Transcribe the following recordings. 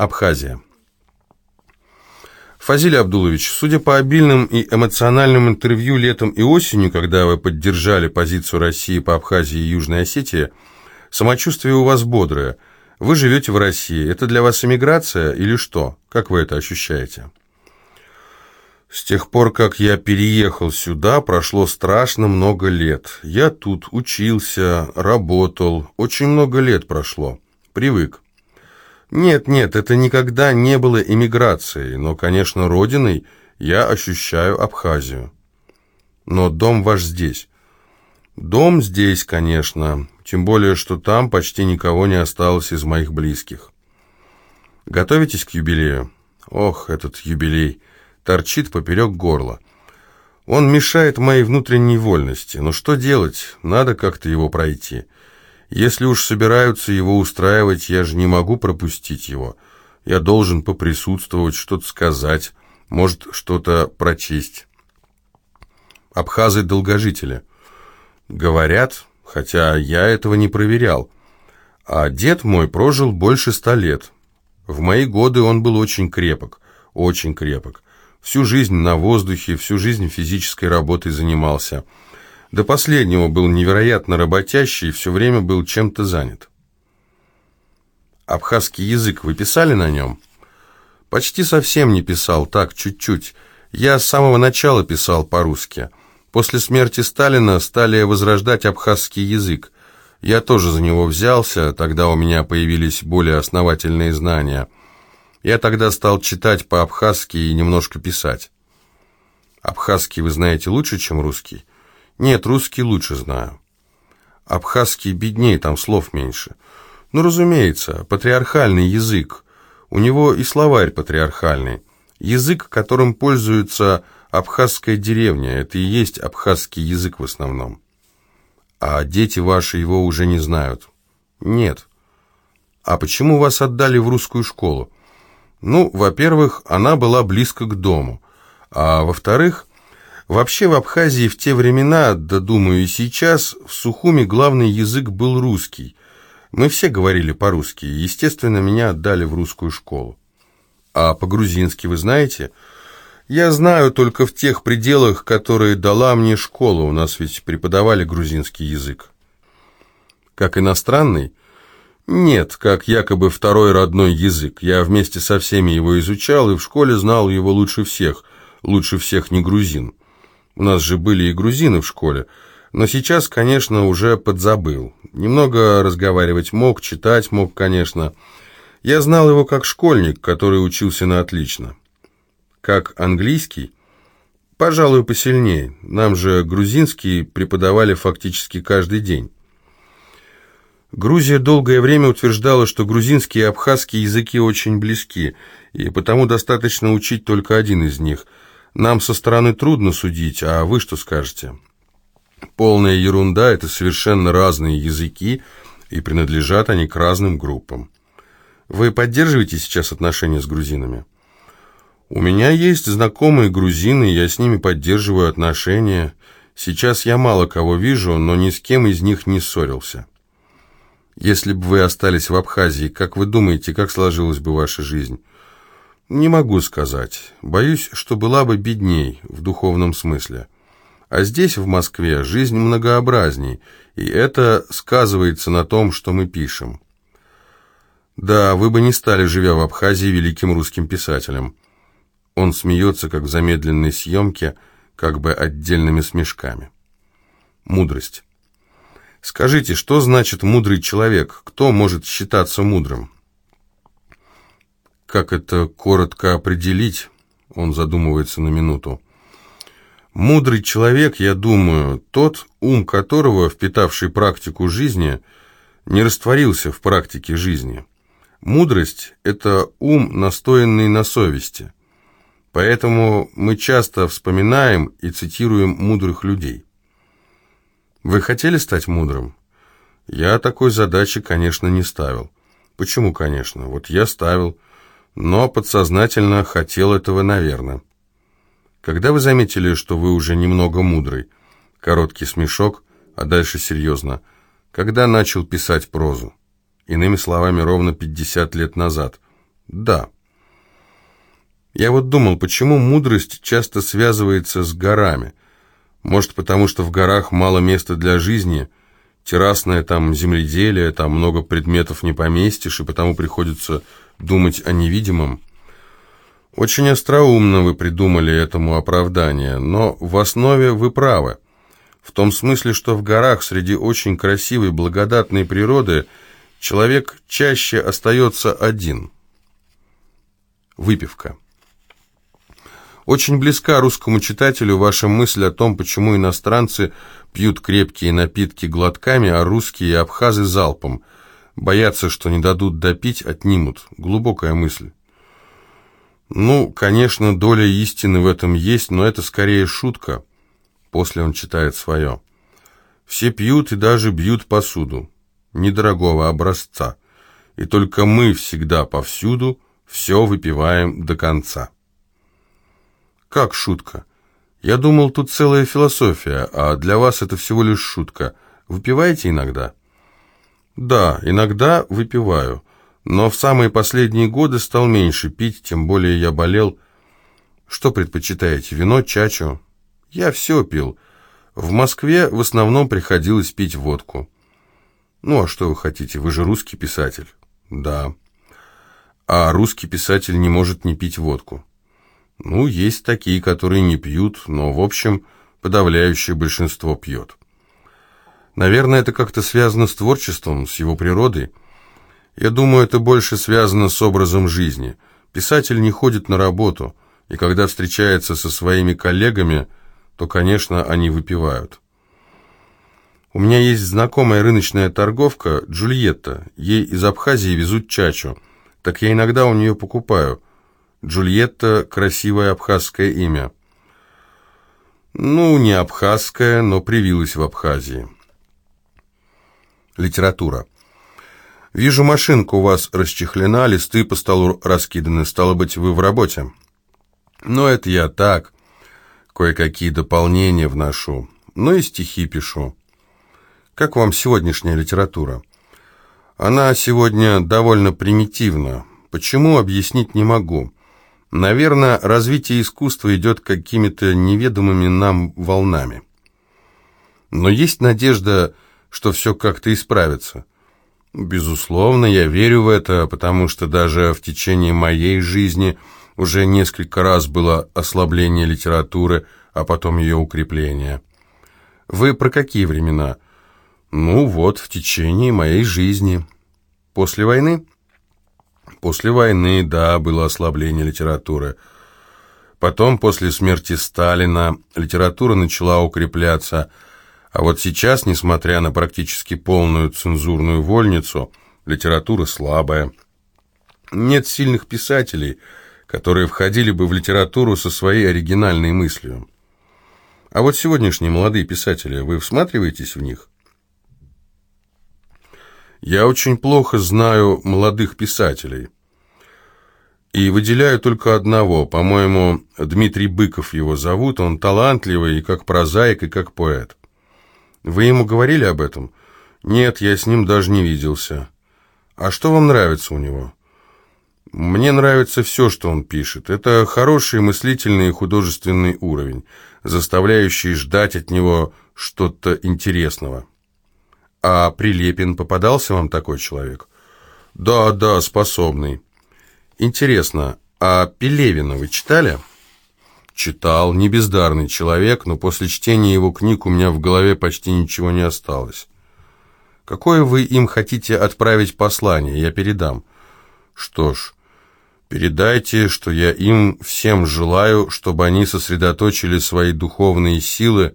Абхазия. Фазиль Абдулович, судя по обильным и эмоциональным интервью летом и осенью, когда вы поддержали позицию России по Абхазии и Южной Осетии, самочувствие у вас бодрое. Вы живете в России. Это для вас эмиграция или что? Как вы это ощущаете? С тех пор, как я переехал сюда, прошло страшно много лет. Я тут учился, работал. Очень много лет прошло. Привык. Нет, нет, это никогда не было эмиграцией, но, конечно, родиной я ощущаю Абхазию. Но дом ваш здесь. Дом здесь, конечно, тем более, что там почти никого не осталось из моих близких. Готовитесь к юбилею? Ох, этот юбилей торчит поперек горла. Он мешает моей внутренней вольности. Но что делать? Надо как-то его пройти. Если уж собираются его устраивать, я же не могу пропустить его. Я должен поприсутствовать, что-то сказать, может, что-то прочесть. Абхазы-долгожители. Говорят, хотя я этого не проверял. А дед мой прожил больше ста лет. В мои годы он был очень крепок, очень крепок. Всю жизнь на воздухе, всю жизнь физической работой занимался – до последнего был невероятно работящий и все время был чем-то занят. Абхазский язык вы писали на нем? Почти совсем не писал, так, чуть-чуть. Я с самого начала писал по-русски. После смерти Сталина стали возрождать абхазский язык. Я тоже за него взялся, тогда у меня появились более основательные знания. Я тогда стал читать по-абхазски и немножко писать. Абхазский вы знаете лучше, чем русский? Нет, русский лучше знаю. Абхазский беднее, там слов меньше. Ну, разумеется, патриархальный язык. У него и словарь патриархальный. Язык, которым пользуется абхазская деревня, это и есть абхазский язык в основном. А дети ваши его уже не знают. Нет. А почему вас отдали в русскую школу? Ну, во-первых, она была близко к дому. А во-вторых, Вообще в Абхазии в те времена, да думаю и сейчас, в Сухуми главный язык был русский. Мы все говорили по-русски, естественно, меня отдали в русскую школу. А по-грузински вы знаете? Я знаю только в тех пределах, которые дала мне школа, у нас ведь преподавали грузинский язык. Как иностранный? Нет, как якобы второй родной язык. Я вместе со всеми его изучал и в школе знал его лучше всех, лучше всех не грузин. У нас же были и грузины в школе. Но сейчас, конечно, уже подзабыл. Немного разговаривать мог, читать мог, конечно. Я знал его как школьник, который учился на отлично. Как английский? Пожалуй, посильнее. Нам же грузинский преподавали фактически каждый день. Грузия долгое время утверждала, что грузинский и абхазский языки очень близки, и потому достаточно учить только один из них – нам со стороны трудно судить, а вы что скажете? Полная ерунда, это совершенно разные языки, и принадлежат они к разным группам. Вы поддерживаете сейчас отношения с грузинами? У меня есть знакомые грузины, я с ними поддерживаю отношения. Сейчас я мало кого вижу, но ни с кем из них не ссорился. Если бы вы остались в Абхазии, как вы думаете, как сложилась бы ваша жизнь? Не могу сказать. Боюсь, что была бы бедней в духовном смысле. А здесь, в Москве, жизнь многообразней, и это сказывается на том, что мы пишем. Да, вы бы не стали, живя в Абхазии, великим русским писателем. Он смеется, как в замедленной съемке, как бы отдельными смешками. Мудрость. Скажите, что значит мудрый человек? Кто может считаться мудрым? Как это коротко определить? Он задумывается на минуту. Мудрый человек, я думаю, тот, ум которого, впитавший практику жизни, не растворился в практике жизни. Мудрость – это ум, настоянный на совести. Поэтому мы часто вспоминаем и цитируем мудрых людей. Вы хотели стать мудрым? Я такой задачи, конечно, не ставил. Почему, конечно? Вот я ставил – но подсознательно хотел этого, наверное. Когда вы заметили, что вы уже немного мудрый? Короткий смешок, а дальше серьезно. Когда начал писать прозу? Иными словами, ровно 50 лет назад. Да. Я вот думал, почему мудрость часто связывается с горами. Может, потому что в горах мало места для жизни, террасное там земледелие, там много предметов не поместишь, и потому приходится думать о невидимом. Очень остроумно вы придумали этому оправдание, но в основе вы правы. В том смысле, что в горах среди очень красивой благодатной природы человек чаще остается один. Выпивка. Очень близка русскому читателю ваша мысль о том, почему иностранцы пьют крепкие напитки глотками, а русские и абхазы залпом. Боятся, что не дадут допить, отнимут. Глубокая мысль. Ну, конечно, доля истины в этом есть, но это скорее шутка. После он читает свое. Все пьют и даже бьют посуду. Недорогого образца. И только мы всегда повсюду все выпиваем до конца. Как шутка? Я думал, тут целая философия, а для вас это всего лишь шутка. Выпиваете иногда? Да, иногда выпиваю, но в самые последние годы стал меньше пить, тем более я болел. Что предпочитаете, вино, чачу? Я все пил. В Москве в основном приходилось пить водку. Ну, а что вы хотите, вы же русский писатель. Да. А русский писатель не может не пить водку. Ну, есть такие, которые не пьют, но, в общем, подавляющее большинство пьет. Наверное, это как-то связано с творчеством, с его природой. Я думаю, это больше связано с образом жизни. Писатель не ходит на работу, и когда встречается со своими коллегами, то, конечно, они выпивают. У меня есть знакомая рыночная торговка Джульетта. Ей из Абхазии везут чачу. Так я иногда у нее покупаю – Джульетта – красивое абхазское имя. Ну, не абхазское, но привилось в Абхазии. Литература. Вижу, машинка у вас расчехлена, листы по столу раскиданы. Стало быть, вы в работе? Но это я так. Кое-какие дополнения вношу. Ну и стихи пишу. Как вам сегодняшняя литература? Она сегодня довольно примитивна. Почему, объяснить не могу. Наверное, развитие искусства идет какими-то неведомыми нам волнами. Но есть надежда, что все как-то исправится. Безусловно, я верю в это, потому что даже в течение моей жизни уже несколько раз было ослабление литературы, а потом ее укрепление. Вы про какие времена? Ну вот, в течение моей жизни. После войны? После войны, да, было ослабление литературы. Потом, после смерти Сталина, литература начала укрепляться. А вот сейчас, несмотря на практически полную цензурную вольницу, литература слабая. Нет сильных писателей, которые входили бы в литературу со своей оригинальной мыслью. А вот сегодняшние молодые писатели, вы всматриваетесь в них? Я очень плохо знаю молодых писателей. И выделяю только одного, по-моему, Дмитрий Быков его зовут, он талантливый и как прозаик, и как поэт. Вы ему говорили об этом? Нет, я с ним даже не виделся. А что вам нравится у него? Мне нравится все, что он пишет. Это хороший мыслительный и художественный уровень, заставляющий ждать от него что-то интересного. А Прилепин попадался вам такой человек? Да, да, способный. Интересно, а Пелевина вы читали? Читал, не бездарный человек, но после чтения его книг у меня в голове почти ничего не осталось. Какое вы им хотите отправить послание, я передам. Что ж, передайте, что я им всем желаю, чтобы они сосредоточили свои духовные силы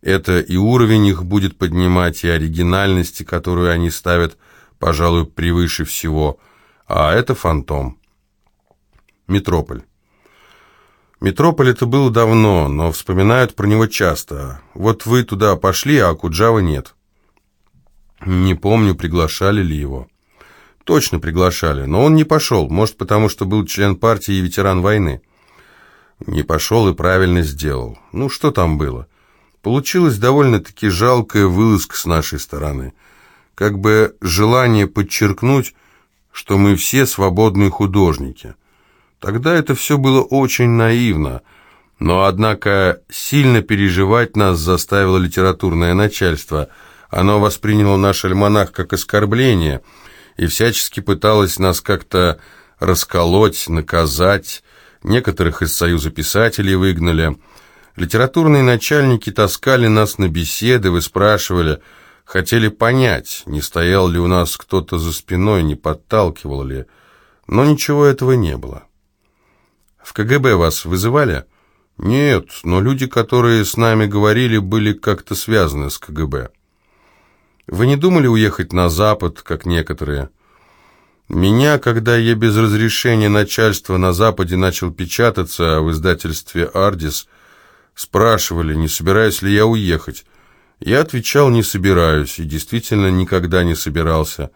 это и уровень их будет поднимать, и оригинальности, которую они ставят, пожалуй, превыше всего. А это фантом. Метрополь. Метрополь это было давно, но вспоминают про него часто. Вот вы туда пошли, а Куджава нет. Не помню, приглашали ли его. Точно приглашали, но он не пошел, может, потому что был член партии и ветеран войны. Не пошел и правильно сделал. Ну, что там было? Получилась довольно-таки жалкая вылазка с нашей стороны. Как бы желание подчеркнуть, что мы все свободные художники. Тогда это все было очень наивно, но, однако, сильно переживать нас заставило литературное начальство. Оно восприняло наш альманах как оскорбление и всячески пыталось нас как-то расколоть, наказать. Некоторых из Союза писателей выгнали. Литературные начальники таскали нас на беседы, выспрашивали, хотели понять, не стоял ли у нас кто-то за спиной, не подталкивал ли. Но ничего этого не было. В КГБ вас вызывали? Нет, но люди, которые с нами говорили, были как-то связаны с КГБ. Вы не думали уехать на Запад, как некоторые? Меня, когда я без разрешения начальства на Западе начал печататься в издательстве «Ардис», спрашивали, не собираюсь ли я уехать. Я отвечал, не собираюсь, и действительно никогда не собирался.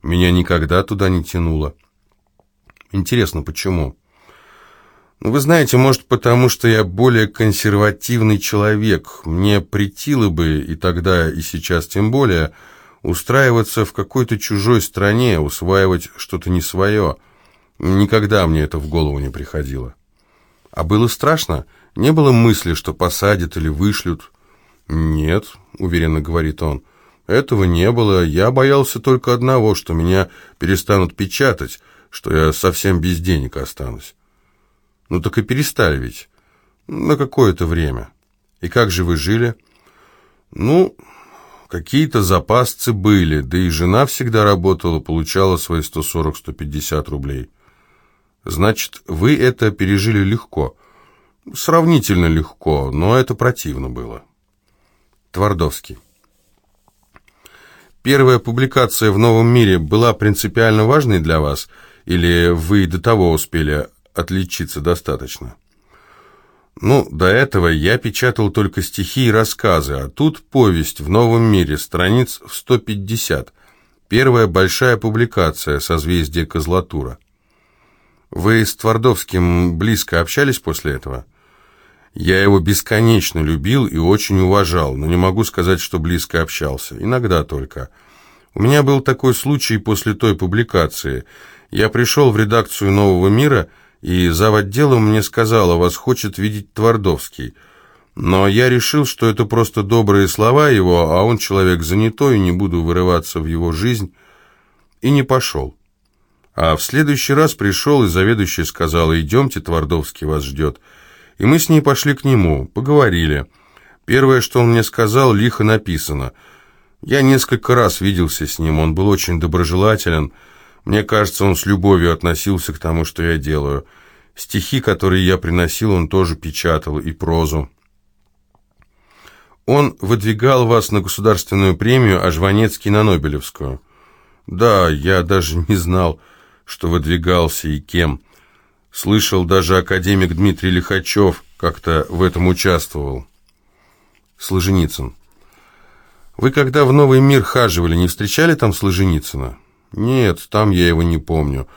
Меня никогда туда не тянуло. Интересно, почему? Ну, вы знаете, может, потому что я более консервативный человек. Мне притило бы, и тогда, и сейчас тем более, устраиваться в какой-то чужой стране, усваивать что-то не свое. Никогда мне это в голову не приходило. А было страшно? Не было мысли, что посадят или вышлют? Нет, уверенно говорит он. Этого не было. Я боялся только одного, что меня перестанут печатать, что я совсем без денег останусь. Ну так и перестали ведь. На какое-то время. И как же вы жили? Ну, какие-то запасцы были, да и жена всегда работала, получала свои 140-150 рублей. Значит, вы это пережили легко. Сравнительно легко, но это противно было. Твардовский. Первая публикация в «Новом мире» была принципиально важной для вас, или вы до того успели отличиться достаточно. Ну, до этого я печатал только стихи и рассказы, а тут повесть в новом мире, страниц в 150. Первая большая публикация «Созвездие Козлатура». Вы с Твардовским близко общались после этого? Я его бесконечно любил и очень уважал, но не могу сказать, что близко общался. Иногда только. У меня был такой случай после той публикации. Я пришел в редакцию «Нового мира» и зав. отделом мне сказала, вас хочет видеть Твардовский. Но я решил, что это просто добрые слова его, а он человек занятой, не буду вырываться в его жизнь, и не пошел. А в следующий раз пришел, и заведующий сказал, идемте, Твардовский вас ждет. И мы с ней пошли к нему, поговорили. Первое, что он мне сказал, лихо написано. Я несколько раз виделся с ним, он был очень доброжелателен, мне кажется, он с любовью относился к тому, что я делаю. Стихи, которые я приносил, он тоже печатал, и прозу. Он выдвигал вас на государственную премию, а Жванецкий на Нобелевскую. Да, я даже не знал, что выдвигался и кем. Слышал, даже академик Дмитрий Лихачев как-то в этом участвовал. Сложеницын. Вы когда в Новый мир хаживали, не встречали там Сложеницына? Нет, там я его не помню.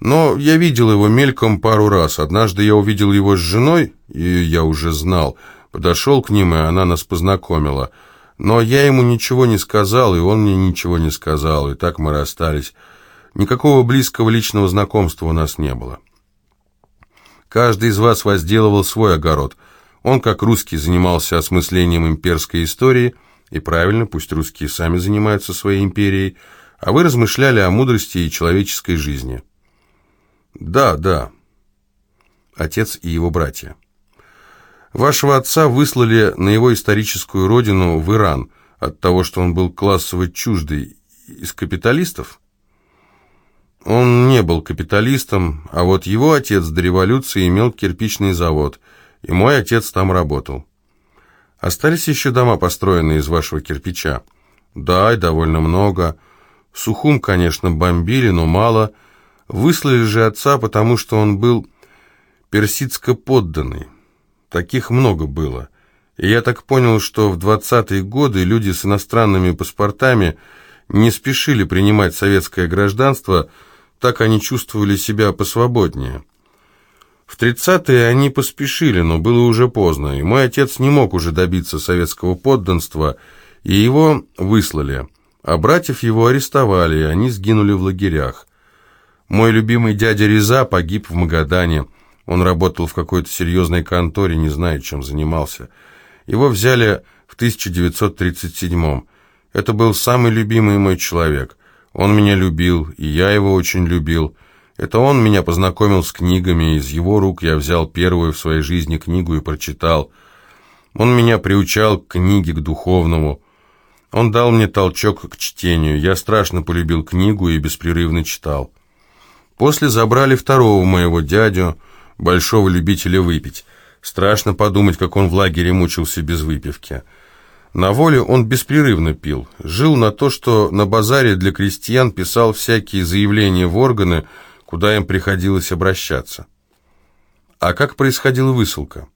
Но я видел его мельком пару раз. Однажды я увидел его с женой, и я уже знал. Подошел к ним, и она нас познакомила. Но я ему ничего не сказал, и он мне ничего не сказал, и так мы расстались. Никакого близкого личного знакомства у нас не было. Каждый из вас возделывал свой огород. Он, как русский, занимался осмыслением имперской истории, и правильно, пусть русские сами занимаются своей империей, а вы размышляли о мудрости и человеческой жизни. Да, да. Отец и его братья. Вашего отца выслали на его историческую родину в Иран от того, что он был классово чуждый из капиталистов? Он не был капиталистом, а вот его отец до революции имел кирпичный завод, и мой отец там работал. Остались еще дома, построенные из вашего кирпича? Да, и довольно много. Сухум, конечно, бомбили, но мало. Выслали же отца, потому что он был персидско подданный. Таких много было. И я так понял, что в 20-е годы люди с иностранными паспортами не спешили принимать советское гражданство, так они чувствовали себя посвободнее. В 30-е они поспешили, но было уже поздно, и мой отец не мог уже добиться советского подданства, и его выслали а братьев его арестовали, и они сгинули в лагерях. Мой любимый дядя Реза погиб в Магадане. Он работал в какой-то серьезной конторе, не знаю, чем занимался. Его взяли в 1937-м. Это был самый любимый мой человек. Он меня любил, и я его очень любил. Это он меня познакомил с книгами, из его рук я взял первую в своей жизни книгу и прочитал. Он меня приучал к книге, к духовному. Он дал мне толчок к чтению. Я страшно полюбил книгу и беспрерывно читал. После забрали второго моего дядю, большого любителя выпить. Страшно подумать, как он в лагере мучился без выпивки. На воле он беспрерывно пил. Жил на то, что на базаре для крестьян писал всякие заявления в органы, куда им приходилось обращаться. А как происходила высылка?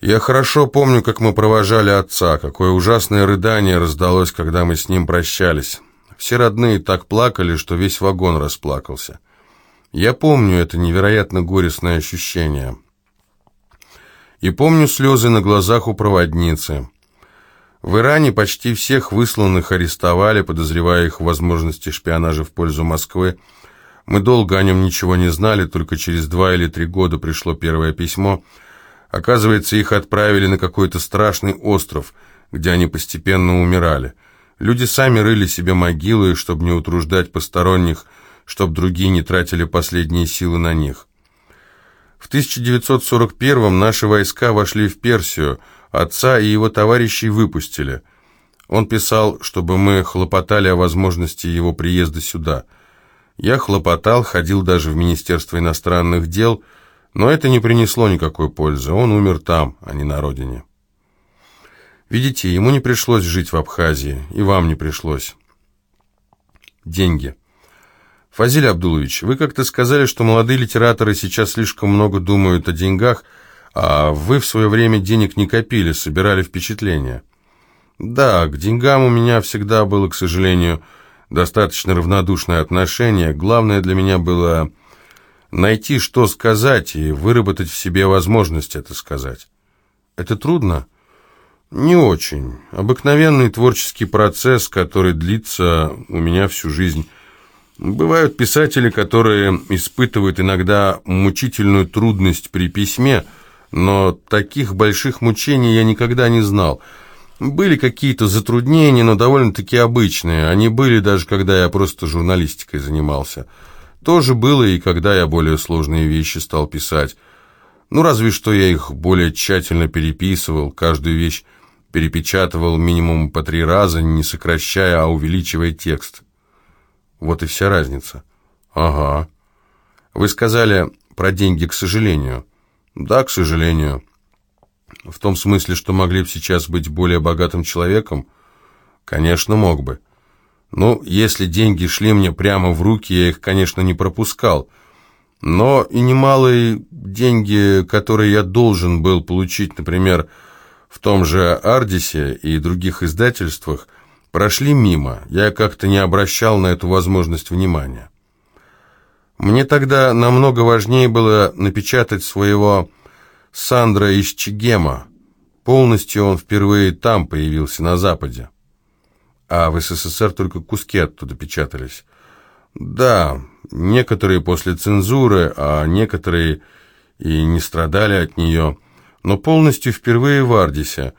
Я хорошо помню, как мы провожали отца, какое ужасное рыдание раздалось, когда мы с ним прощались. Все родные так плакали, что весь вагон расплакался. Я помню это невероятно горестное ощущение. И помню слезы на глазах у проводницы. В Иране почти всех высланных арестовали, подозревая их в возможности шпионажа в пользу Москвы. Мы долго о нем ничего не знали, только через два или три года пришло первое письмо. Оказывается, их отправили на какой-то страшный остров, где они постепенно умирали. Люди сами рыли себе могилы, чтобы не утруждать посторонних, чтобы другие не тратили последние силы на них. В 1941-м наши войска вошли в Персию, отца и его товарищей выпустили. Он писал, чтобы мы хлопотали о возможности его приезда сюда. Я хлопотал, ходил даже в Министерство иностранных дел, но это не принесло никакой пользы. Он умер там, а не на родине. Видите, ему не пришлось жить в Абхазии, и вам не пришлось. Деньги. Фазиль Абдулович, вы как-то сказали, что молодые литераторы сейчас слишком много думают о деньгах, а вы в свое время денег не копили, собирали впечатления. Да, к деньгам у меня всегда было, к сожалению, достаточно равнодушное отношение. Главное для меня было найти, что сказать, и выработать в себе возможность это сказать. Это трудно? Не очень. Обыкновенный творческий процесс, который длится у меня всю жизнь. Бывают писатели, которые испытывают иногда мучительную трудность при письме, но таких больших мучений я никогда не знал. Были какие-то затруднения, но довольно-таки обычные. Они были даже, когда я просто журналистикой занимался. Тоже было и когда я более сложные вещи стал писать. Ну, разве что я их более тщательно переписывал, каждую вещь перепечатывал минимум по три раза, не сокращая, а увеличивая текст. Вот и вся разница. Ага. Вы сказали про деньги, к сожалению. Да, к сожалению. В том смысле, что могли бы сейчас быть более богатым человеком? Конечно, мог бы. Ну, если деньги шли мне прямо в руки, я их, конечно, не пропускал. Но и немалые деньги, которые я должен был получить, например, в том же «Ардисе» и других издательствах, прошли мимо. Я как-то не обращал на эту возможность внимания. Мне тогда намного важнее было напечатать своего Сандра из Чигема. Полностью он впервые там появился, на Западе. А в СССР только куски оттуда печатались. Да, некоторые после цензуры, а некоторые и не страдали от нее но полностью впервые в Ардисе.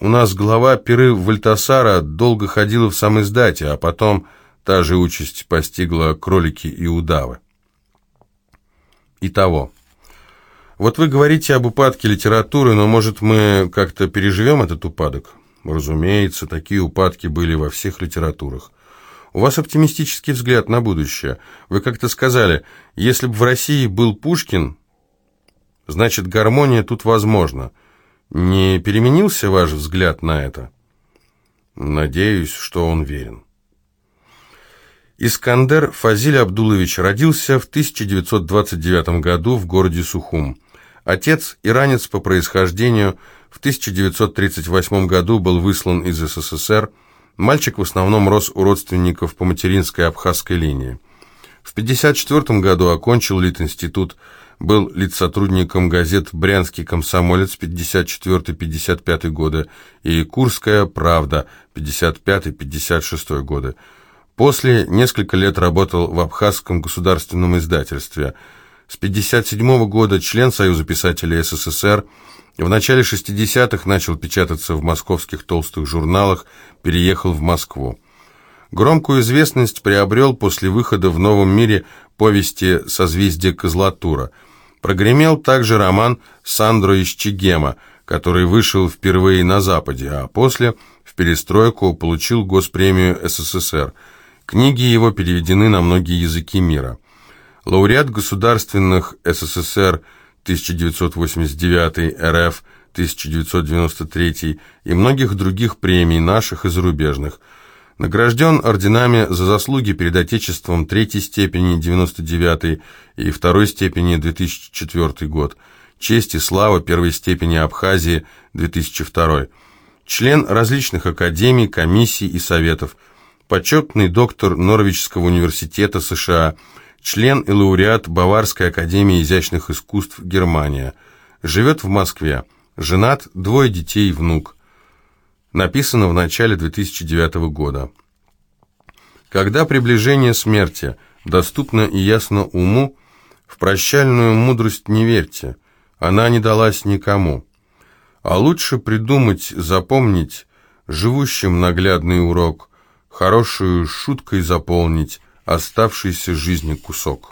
У нас глава Перы Вальтасара долго ходила в сам издате, а потом та же участь постигла кролики и удавы. Итого. Вот вы говорите об упадке литературы, но, может, мы как-то переживем этот упадок? Разумеется, такие упадки были во всех литературах. У вас оптимистический взгляд на будущее. Вы как-то сказали, если бы в России был Пушкин, Значит, гармония тут возможна. Не переменился ваш взгляд на это? Надеюсь, что он верен. Искандер Фазиль Абдулович родился в 1929 году в городе Сухум. Отец, иранец по происхождению, в 1938 году был выслан из СССР. Мальчик в основном рос у родственников по материнской абхазской линии. В 1954 году окончил Литинститут институт был лицотрудником газет «Брянский комсомолец» 54-55 годы и «Курская правда» 55-56 годы. После несколько лет работал в Абхазском государственном издательстве. С 1957 года член Союза писателей СССР, в начале 60-х начал печататься в московских толстых журналах, переехал в Москву. Громкую известность приобрел после выхода в «Новом мире» повести «Созвездие Козлатура». Прогремел также роман Сандро Исчегема, который вышел впервые на Западе, а после, в перестройку, получил Госпремию СССР. Книги его переведены на многие языки мира. Лауреат государственных СССР 1989 РФ 1993 и многих других премий наших и зарубежных – Награжден орденами за заслуги перед Отечеством третьей степени 99 и второй степени 2004 год. Честь и слава первой степени Абхазии 2002. Член различных академий, комиссий и советов. Почетный доктор Норвичского университета США. Член и лауреат Баварской академии изящных искусств Германия. Живет в Москве. Женат, двое детей, внук. Написано в начале 2009 года. Когда приближение смерти доступно и ясно уму, в прощальную мудрость не верьте, она не далась никому. А лучше придумать, запомнить, живущим наглядный урок, хорошую шуткой заполнить оставшийся жизни кусок.